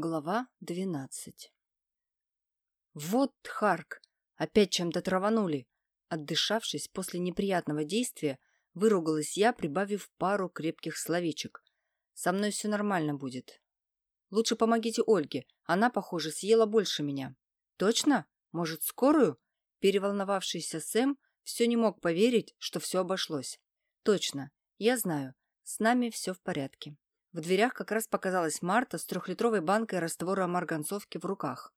Глава двенадцать Вот Харк! Опять чем-то траванули. Отдышавшись после неприятного действия, выругалась я, прибавив пару крепких словечек. Со мной все нормально будет. Лучше помогите Ольге. Она, похоже, съела больше меня. Точно? Может, скорую? Переволновавшийся Сэм все не мог поверить, что все обошлось. Точно. Я знаю. С нами все в порядке. В дверях как раз показалась Марта с трехлитровой банкой раствора марганцовки в руках.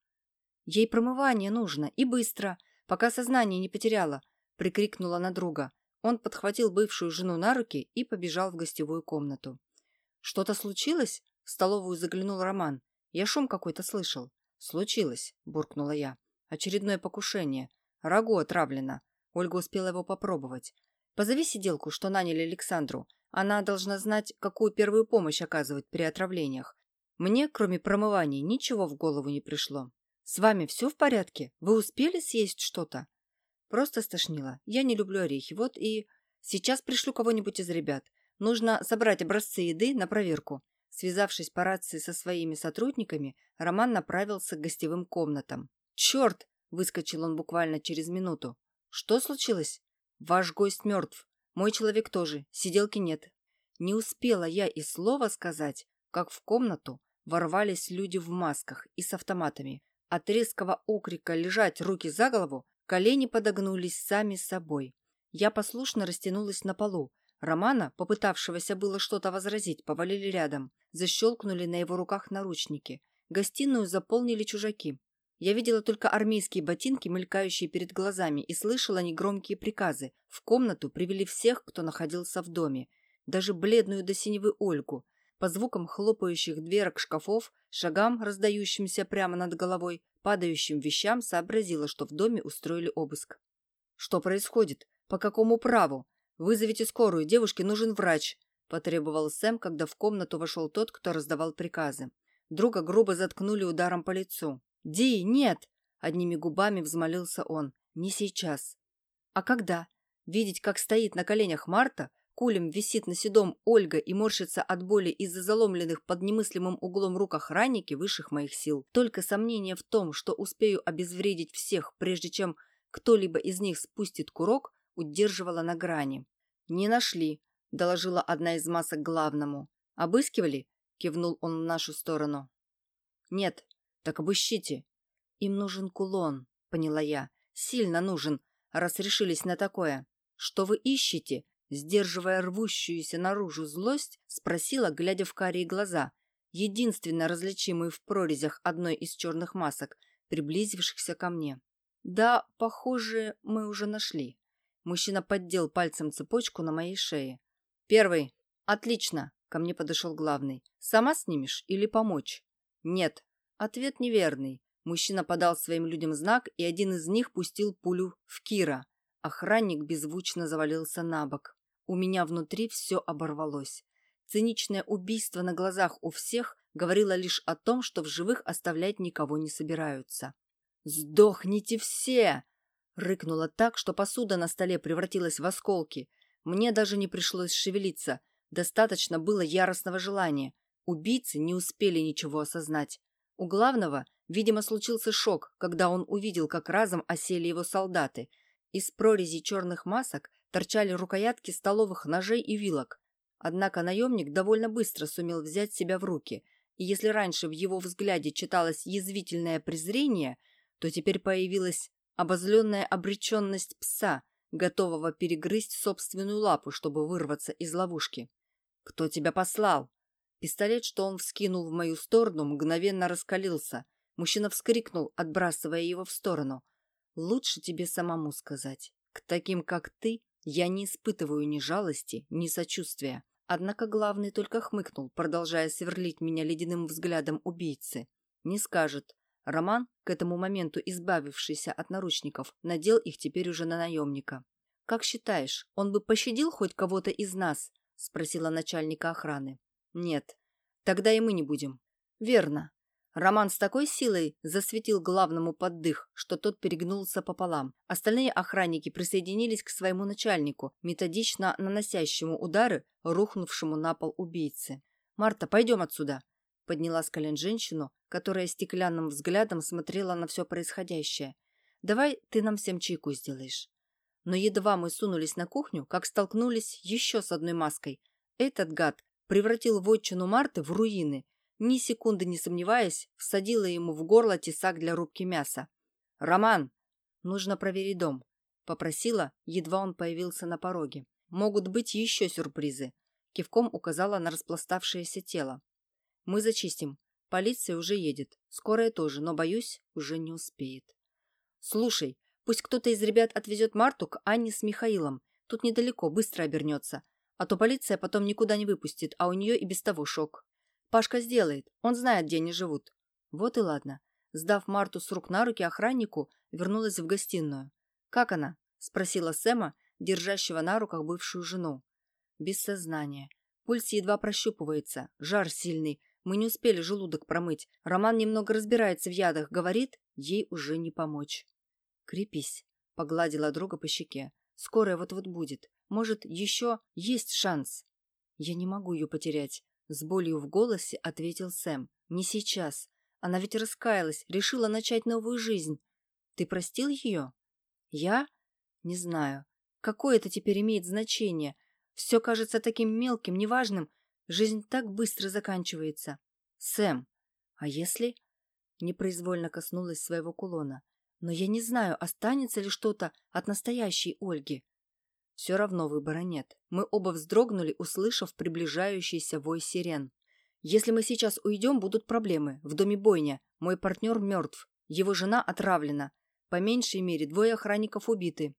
«Ей промывание нужно, и быстро, пока сознание не потеряла», — прикрикнула на друга. Он подхватил бывшую жену на руки и побежал в гостевую комнату. «Что-то случилось?» — в столовую заглянул Роман. «Я шум какой-то слышал». «Случилось», — буркнула я. «Очередное покушение. Рагу отравлено». Ольга успела его попробовать. «Позови сиделку, что наняли Александру. Она должна знать, какую первую помощь оказывать при отравлениях. Мне, кроме промывания, ничего в голову не пришло. «С вами все в порядке? Вы успели съесть что-то?» Просто стошнило. Я не люблю орехи. Вот и... Сейчас пришлю кого-нибудь из ребят. Нужно собрать образцы еды на проверку. Связавшись по рации со своими сотрудниками, Роман направился к гостевым комнатам. «Черт!» – выскочил он буквально через минуту. «Что случилось?» «Ваш гость мертв. Мой человек тоже, сиделки нет. Не успела я и слова сказать, как в комнату ворвались люди в масках и с автоматами. От резкого окрика «лежать руки за голову» колени подогнулись сами собой. Я послушно растянулась на полу. Романа, попытавшегося было что-то возразить, повалили рядом. Защелкнули на его руках наручники. Гостиную заполнили чужаки. Я видела только армейские ботинки, мелькающие перед глазами, и слышала негромкие приказы. В комнату привели всех, кто находился в доме. Даже бледную до синевы Ольгу. По звукам хлопающих дверок шкафов, шагам, раздающимся прямо над головой, падающим вещам, сообразила, что в доме устроили обыск. «Что происходит? По какому праву? Вызовите скорую, девушке нужен врач», – потребовал Сэм, когда в комнату вошел тот, кто раздавал приказы. Друга грубо заткнули ударом по лицу. «Ди, нет!» – одними губами взмолился он. «Не сейчас». «А когда?» Видеть, как стоит на коленях Марта, кулем висит на седом Ольга и морщится от боли из-за заломленных под немыслимым углом рук охранники высших моих сил. Только сомнение в том, что успею обезвредить всех, прежде чем кто-либо из них спустит курок, удерживало на грани. «Не нашли», – доложила одна из масок главному. «Обыскивали?» – кивнул он в нашу сторону. «Нет, так обыщите. Им нужен кулон, поняла я. Сильно нужен, раз решились на такое. Что вы ищете? Сдерживая рвущуюся наружу злость, спросила, глядя в карие глаза, единственно различимые в прорезях одной из черных масок, приблизившихся ко мне. Да, похоже, мы уже нашли. Мужчина поддел пальцем цепочку на моей шее. Первый. Отлично. Ко мне подошел главный. Сама снимешь или помочь? Нет. Ответ неверный. Мужчина подал своим людям знак, и один из них пустил пулю в Кира. Охранник беззвучно завалился на бок. У меня внутри все оборвалось. Циничное убийство на глазах у всех говорило лишь о том, что в живых оставлять никого не собираются. «Сдохните все!» Рыкнула так, что посуда на столе превратилась в осколки. Мне даже не пришлось шевелиться. Достаточно было яростного желания. Убийцы не успели ничего осознать. У главного, видимо, случился шок, когда он увидел, как разом осели его солдаты. Из прорези черных масок торчали рукоятки столовых ножей и вилок. Однако наемник довольно быстро сумел взять себя в руки, и если раньше в его взгляде читалось язвительное презрение, то теперь появилась обозленная обреченность пса, готового перегрызть собственную лапу, чтобы вырваться из ловушки. «Кто тебя послал?» Пистолет, что он вскинул в мою сторону, мгновенно раскалился. Мужчина вскрикнул, отбрасывая его в сторону. «Лучше тебе самому сказать. К таким, как ты, я не испытываю ни жалости, ни сочувствия». Однако главный только хмыкнул, продолжая сверлить меня ледяным взглядом убийцы. Не скажет. Роман, к этому моменту избавившийся от наручников, надел их теперь уже на наемника. «Как считаешь, он бы пощадил хоть кого-то из нас?» – спросила начальника охраны. Нет, тогда и мы не будем. Верно. Роман с такой силой засветил главному поддых, что тот перегнулся пополам. Остальные охранники присоединились к своему начальнику, методично наносящему удары рухнувшему на пол убийце. «Марта, пойдем отсюда!» подняла с колен женщину, которая стеклянным взглядом смотрела на все происходящее. «Давай ты нам всем чайку сделаешь». Но едва мы сунулись на кухню, как столкнулись еще с одной маской. Этот гад превратил вотчину Марты в руины. Ни секунды не сомневаясь, всадила ему в горло тесак для рубки мяса. «Роман, нужно проверить дом», — попросила, едва он появился на пороге. «Могут быть еще сюрпризы», — кивком указала на распластавшееся тело. «Мы зачистим. Полиция уже едет. Скорая тоже, но, боюсь, уже не успеет». «Слушай, Пусть кто-то из ребят отвезет Марту к Анне с Михаилом. Тут недалеко, быстро обернется. А то полиция потом никуда не выпустит, а у нее и без того шок. Пашка сделает. Он знает, где они живут. Вот и ладно. Сдав Марту с рук на руки охраннику, вернулась в гостиную. «Как она?» – спросила Сэма, держащего на руках бывшую жену. «Без сознания. Пульс едва прощупывается. Жар сильный. Мы не успели желудок промыть. Роман немного разбирается в ядах. Говорит, ей уже не помочь». «Крепись», — погладила друга по щеке. «Скорая вот-вот будет. Может, еще есть шанс?» «Я не могу ее потерять», — с болью в голосе ответил Сэм. «Не сейчас. Она ведь раскаялась, решила начать новую жизнь. Ты простил ее?» «Я? Не знаю. Какое это теперь имеет значение? Все кажется таким мелким, неважным. Жизнь так быстро заканчивается. Сэм, а если...» Непроизвольно коснулась своего кулона. Но я не знаю, останется ли что-то от настоящей Ольги. Все равно выбора нет. Мы оба вздрогнули, услышав приближающийся вой сирен. Если мы сейчас уйдем, будут проблемы. В доме бойня. Мой партнер мертв. Его жена отравлена. По меньшей мере, двое охранников убиты.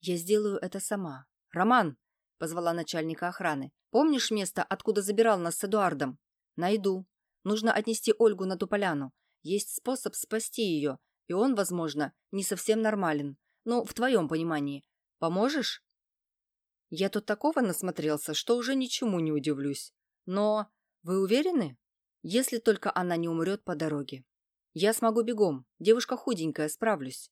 Я сделаю это сама. «Роман!» – позвала начальника охраны. «Помнишь место, откуда забирал нас с Эдуардом?» «Найду. Нужно отнести Ольгу на ту поляну. Есть способ спасти ее, и он, возможно, не совсем нормален. Ну, в твоем понимании. Поможешь? Я тут такого насмотрелся, что уже ничему не удивлюсь. Но вы уверены? Если только она не умрет по дороге. Я смогу бегом. Девушка худенькая, справлюсь.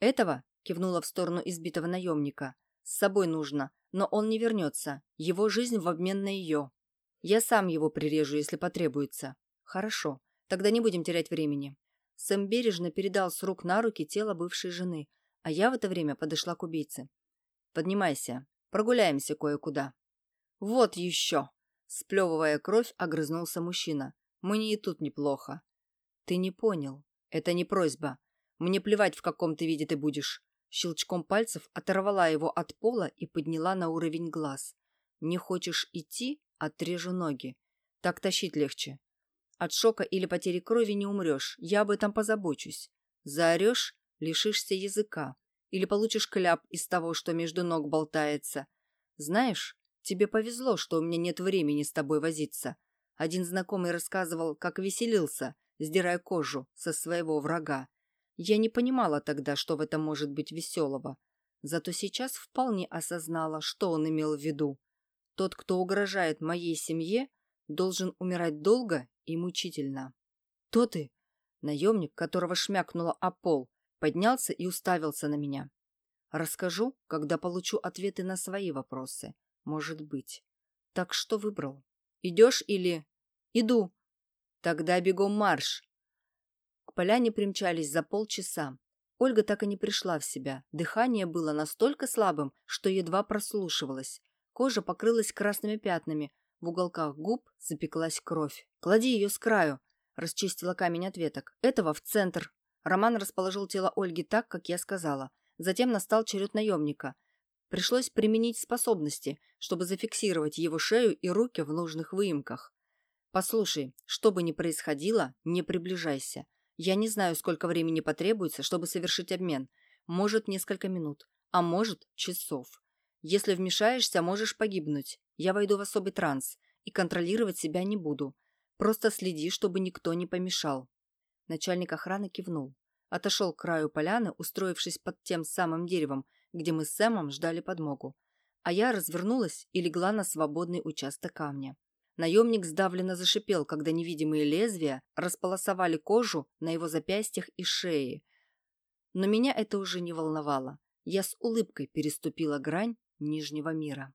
Этого, кивнула в сторону избитого наемника, с собой нужно, но он не вернется. Его жизнь в обмен на ее. Я сам его прирежу, если потребуется. Хорошо, тогда не будем терять времени. Сэм бережно передал с рук на руки тело бывшей жены, а я в это время подошла к убийце. «Поднимайся, прогуляемся кое-куда». «Вот еще!» Сплевывая кровь, огрызнулся мужчина. «Мне и тут неплохо». «Ты не понял. Это не просьба. Мне плевать, в каком ты виде ты будешь». Щелчком пальцев оторвала его от пола и подняла на уровень глаз. «Не хочешь идти? Отрежу ноги. Так тащить легче. От шока или потери крови не умрешь, я об этом позабочусь. Заорешь – лишишься языка. Или получишь кляп из того, что между ног болтается. Знаешь, тебе повезло, что у меня нет времени с тобой возиться. Один знакомый рассказывал, как веселился, сдирая кожу со своего врага. Я не понимала тогда, что в этом может быть веселого. Зато сейчас вполне осознала, что он имел в виду. Тот, кто угрожает моей семье, должен умирать долго и мучительно. «То ты!» Наемник, которого шмякнуло о пол, поднялся и уставился на меня. «Расскажу, когда получу ответы на свои вопросы. Может быть. Так что выбрал? Идешь или...» «Иду!» «Тогда бегом марш!» К поляне примчались за полчаса. Ольга так и не пришла в себя. Дыхание было настолько слабым, что едва прослушивалось. Кожа покрылась красными пятнами, в уголках губ запеклась кровь. «Клади ее с краю», – расчистила камень от веток. «Этого в центр». Роман расположил тело Ольги так, как я сказала. Затем настал черед наемника. Пришлось применить способности, чтобы зафиксировать его шею и руки в нужных выемках. «Послушай, что бы ни происходило, не приближайся. Я не знаю, сколько времени потребуется, чтобы совершить обмен. Может, несколько минут, а может, часов. Если вмешаешься, можешь погибнуть. Я войду в особый транс и контролировать себя не буду. Просто следи, чтобы никто не помешал». Начальник охраны кивнул. Отошел к краю поляны, устроившись под тем самым деревом, где мы с Сэмом ждали подмогу. А я развернулась и легла на свободный участок камня. Наемник сдавленно зашипел, когда невидимые лезвия располосовали кожу на его запястьях и шее. Но меня это уже не волновало. Я с улыбкой переступила грань Нижнего мира.